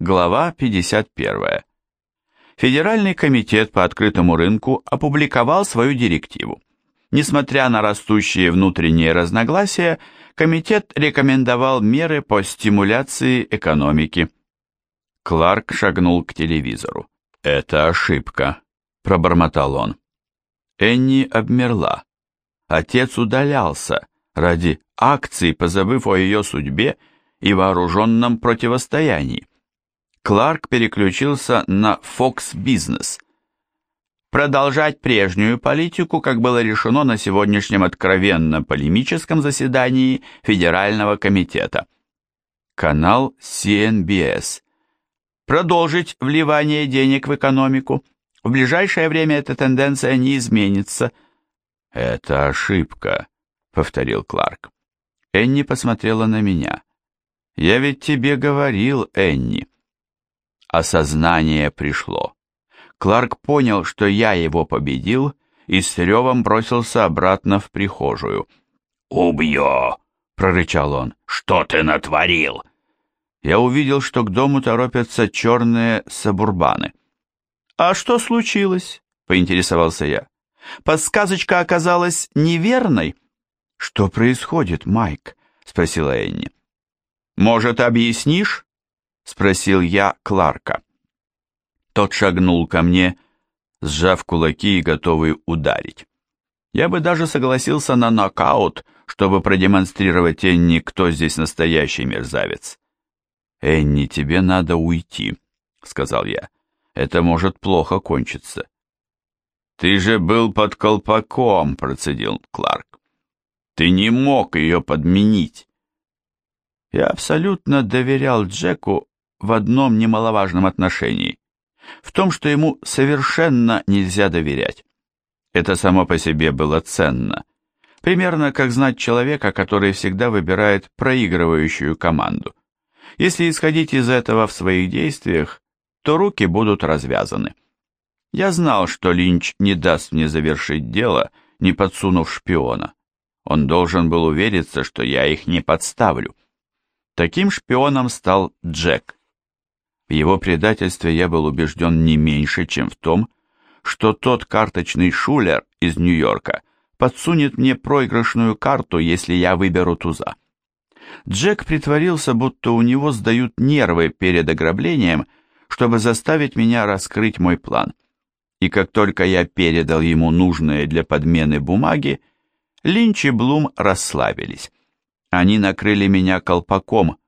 Глава 51. Федеральный комитет по открытому рынку опубликовал свою директиву. Несмотря на растущие внутренние разногласия, комитет рекомендовал меры по стимуляции экономики. Кларк шагнул к телевизору. «Это ошибка», — пробормотал он. Энни обмерла. Отец удалялся ради акций, позабыв о ее судьбе и вооруженном противостоянии. Кларк переключился на Fox Business. Продолжать прежнюю политику, как было решено на сегодняшнем откровенно полемическом заседании Федерального комитета. Канал CNBS. Продолжить вливание денег в экономику. В ближайшее время эта тенденция не изменится. «Это ошибка», — повторил Кларк. Энни посмотрела на меня. «Я ведь тебе говорил, Энни». Осознание пришло. Кларк понял, что я его победил, и с ревом бросился обратно в прихожую. «Убью!» — прорычал он. «Что ты натворил?» Я увидел, что к дому торопятся черные сабурбаны. «А что случилось?» — поинтересовался я. «Подсказочка оказалась неверной?» «Что происходит, Майк?» — спросила Энни. «Может, объяснишь?» Спросил я Кларка. Тот шагнул ко мне, сжав кулаки и готовый ударить. Я бы даже согласился на нокаут, чтобы продемонстрировать Энни, кто здесь настоящий мерзавец. «Энни, тебе надо уйти», — сказал я. «Это может плохо кончиться». «Ты же был под колпаком», — процедил Кларк. «Ты не мог ее подменить». Я абсолютно доверял Джеку в одном немаловажном отношении, в том, что ему совершенно нельзя доверять. Это само по себе было ценно. Примерно как знать человека, который всегда выбирает проигрывающую команду. Если исходить из этого в своих действиях, то руки будут развязаны. Я знал, что Линч не даст мне завершить дело, не подсунув шпиона. Он должен был увериться, что я их не подставлю. Таким шпионом стал Джек. В его предательстве я был убежден не меньше, чем в том, что тот карточный шулер из Нью-Йорка подсунет мне проигрышную карту, если я выберу туза. Джек притворился, будто у него сдают нервы перед ограблением, чтобы заставить меня раскрыть мой план. И как только я передал ему нужные для подмены бумаги, Линч и Блум расслабились. Они накрыли меня колпаком,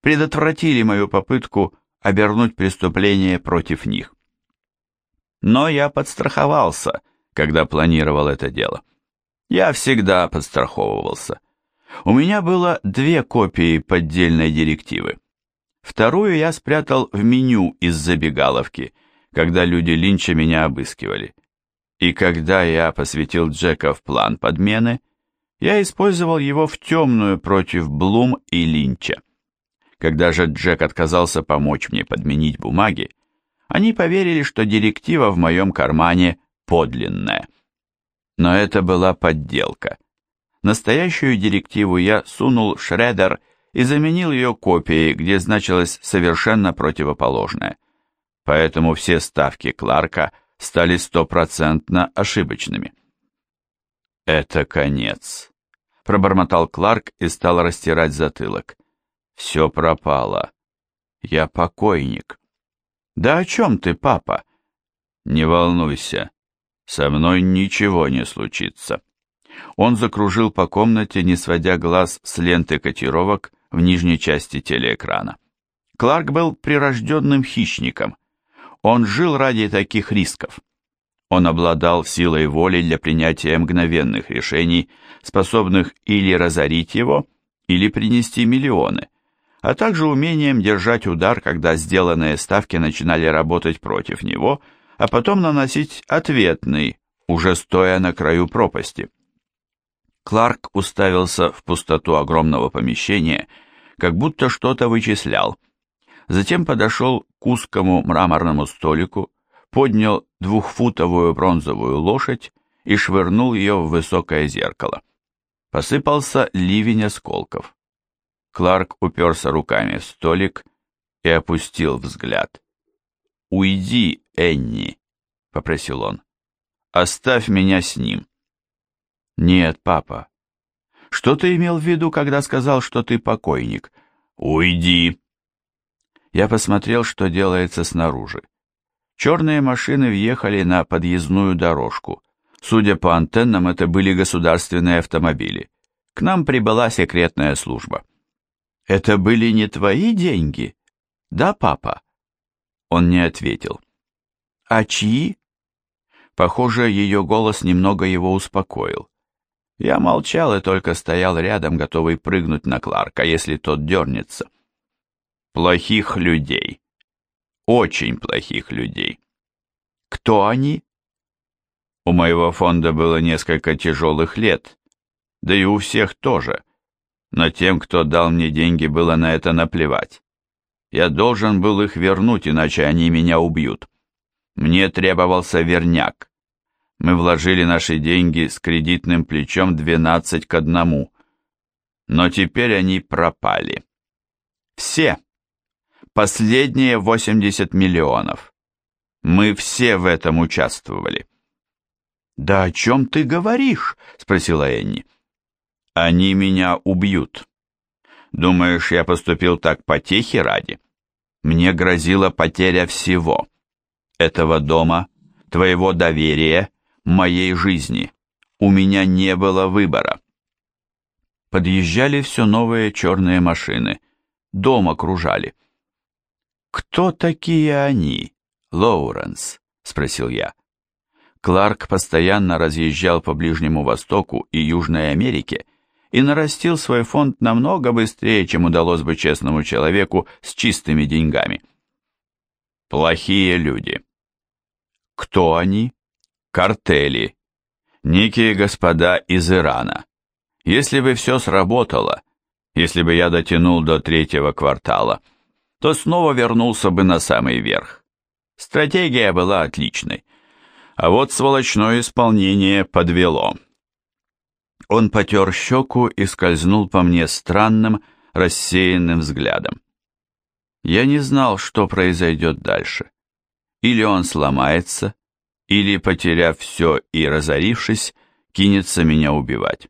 предотвратили мою попытку обернуть преступление против них. Но я подстраховался, когда планировал это дело. Я всегда подстраховывался. У меня было две копии поддельной директивы. Вторую я спрятал в меню из забегаловки, когда люди Линча меня обыскивали. И когда я посвятил Джека в план подмены, я использовал его в темную против Блум и Линча. Когда же Джек отказался помочь мне подменить бумаги, они поверили, что директива в моем кармане подлинная. Но это была подделка. Настоящую директиву я сунул в шредер и заменил ее копией, где значилось совершенно противоположное. Поэтому все ставки Кларка стали стопроцентно ошибочными. «Это конец», — пробормотал Кларк и стал растирать затылок. Все пропало. Я покойник. Да о чем ты, папа? Не волнуйся. Со мной ничего не случится. Он закружил по комнате, не сводя глаз с ленты котировок в нижней части телеэкрана. Кларк был прирожденным хищником. Он жил ради таких рисков. Он обладал силой воли для принятия мгновенных решений, способных или разорить его, или принести миллионы – а также умением держать удар, когда сделанные ставки начинали работать против него, а потом наносить ответный, уже стоя на краю пропасти. Кларк уставился в пустоту огромного помещения, как будто что-то вычислял. Затем подошел к узкому мраморному столику, поднял двухфутовую бронзовую лошадь и швырнул ее в высокое зеркало. Посыпался ливень осколков. Кларк уперся руками в столик и опустил взгляд. «Уйди, Энни», — попросил он. «Оставь меня с ним». «Нет, папа. Что ты имел в виду, когда сказал, что ты покойник?» «Уйди!» Я посмотрел, что делается снаружи. Черные машины въехали на подъездную дорожку. Судя по антеннам, это были государственные автомобили. К нам прибыла секретная служба. «Это были не твои деньги?» «Да, папа?» Он не ответил. «А чьи?» Похоже, ее голос немного его успокоил. Я молчал и только стоял рядом, готовый прыгнуть на Кларка, если тот дернется. Плохих людей. Очень плохих людей. Кто они? У моего фонда было несколько тяжелых лет, да и у всех тоже. Но тем, кто дал мне деньги, было на это наплевать. Я должен был их вернуть, иначе они меня убьют. Мне требовался верняк. Мы вложили наши деньги с кредитным плечом 12 к одному. Но теперь они пропали. Все. Последние 80 миллионов. Мы все в этом участвовали. «Да о чем ты говоришь?» — спросила Энни. «Они меня убьют. Думаешь, я поступил так потехи ради? Мне грозила потеря всего. Этого дома, твоего доверия моей жизни. У меня не было выбора. Подъезжали все новые черные машины. Дом окружали. «Кто такие они, Лоуренс?» — спросил я. Кларк постоянно разъезжал по Ближнему Востоку и Южной Америке и нарастил свой фонд намного быстрее, чем удалось бы честному человеку с чистыми деньгами. Плохие люди. Кто они? Картели. Некие господа из Ирана. Если бы все сработало, если бы я дотянул до третьего квартала, то снова вернулся бы на самый верх. Стратегия была отличной. А вот сволочное исполнение подвело. Он потер щеку и скользнул по мне странным, рассеянным взглядом. Я не знал, что произойдет дальше. Или он сломается, или, потеряв все и разорившись, кинется меня убивать.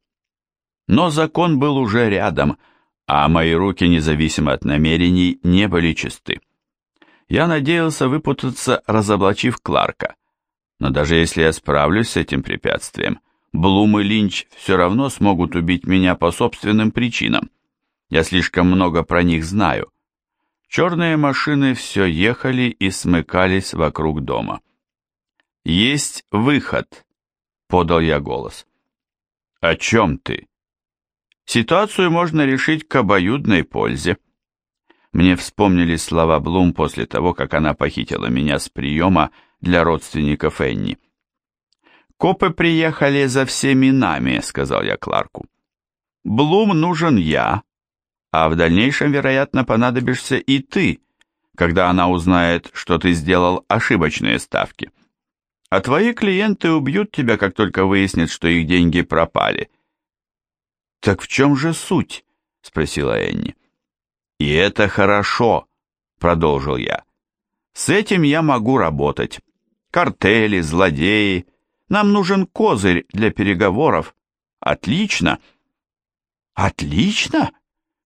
Но закон был уже рядом, а мои руки, независимо от намерений, не были чисты. Я надеялся выпутаться, разоблачив Кларка. Но даже если я справлюсь с этим препятствием, Блум и Линч все равно смогут убить меня по собственным причинам. Я слишком много про них знаю. Черные машины все ехали и смыкались вокруг дома. «Есть выход», — подал я голос. «О чем ты?» «Ситуацию можно решить к обоюдной пользе». Мне вспомнились слова Блум после того, как она похитила меня с приема для родственников Энни. «Копы приехали за всеми нами», — сказал я Кларку. «Блум нужен я, а в дальнейшем, вероятно, понадобишься и ты, когда она узнает, что ты сделал ошибочные ставки» а твои клиенты убьют тебя, как только выяснят, что их деньги пропали». «Так в чем же суть?» — спросила Энни. «И это хорошо», — продолжил я. «С этим я могу работать. Картели, злодеи. Нам нужен козырь для переговоров. Отлично!» «Отлично!»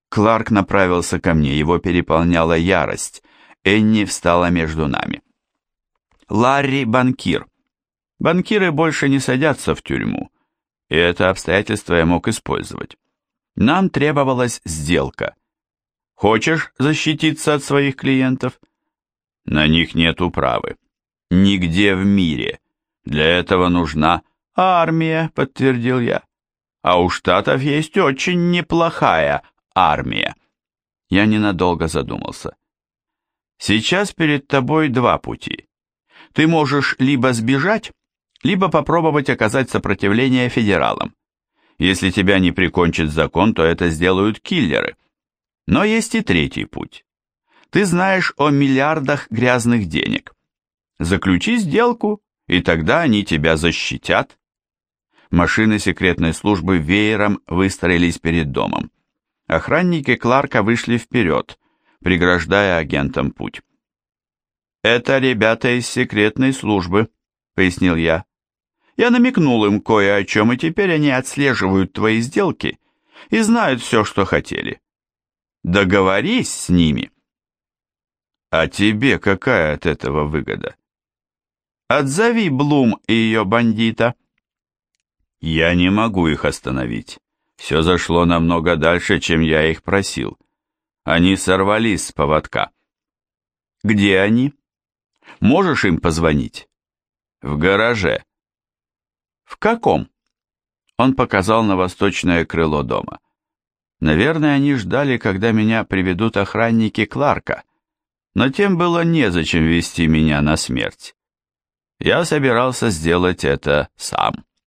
Кларк направился ко мне, его переполняла ярость. Энни встала между нами. «Ларри — банкир. Банкиры больше не садятся в тюрьму, и это обстоятельство я мог использовать. Нам требовалась сделка. Хочешь защититься от своих клиентов? На них нет управы. Нигде в мире. Для этого нужна армия, подтвердил я. А у Штатов есть очень неплохая армия. Я ненадолго задумался. Сейчас перед тобой два пути. Ты можешь либо сбежать, либо попробовать оказать сопротивление федералам. Если тебя не прикончит закон, то это сделают киллеры. Но есть и третий путь. Ты знаешь о миллиардах грязных денег. Заключи сделку, и тогда они тебя защитят. Машины секретной службы веером выстроились перед домом. Охранники Кларка вышли вперед, преграждая агентам путь. «Это ребята из секретной службы», — пояснил я. «Я намекнул им кое о чем, и теперь они отслеживают твои сделки и знают все, что хотели. Договорись с ними». «А тебе какая от этого выгода?» «Отзови Блум и ее бандита». «Я не могу их остановить. Все зашло намного дальше, чем я их просил. Они сорвались с поводка». «Где они?» Можешь им позвонить? В гараже. В каком? Он показал на восточное крыло дома. Наверное, они ждали, когда меня приведут охранники Кларка, но тем было незачем вести меня на смерть. Я собирался сделать это сам.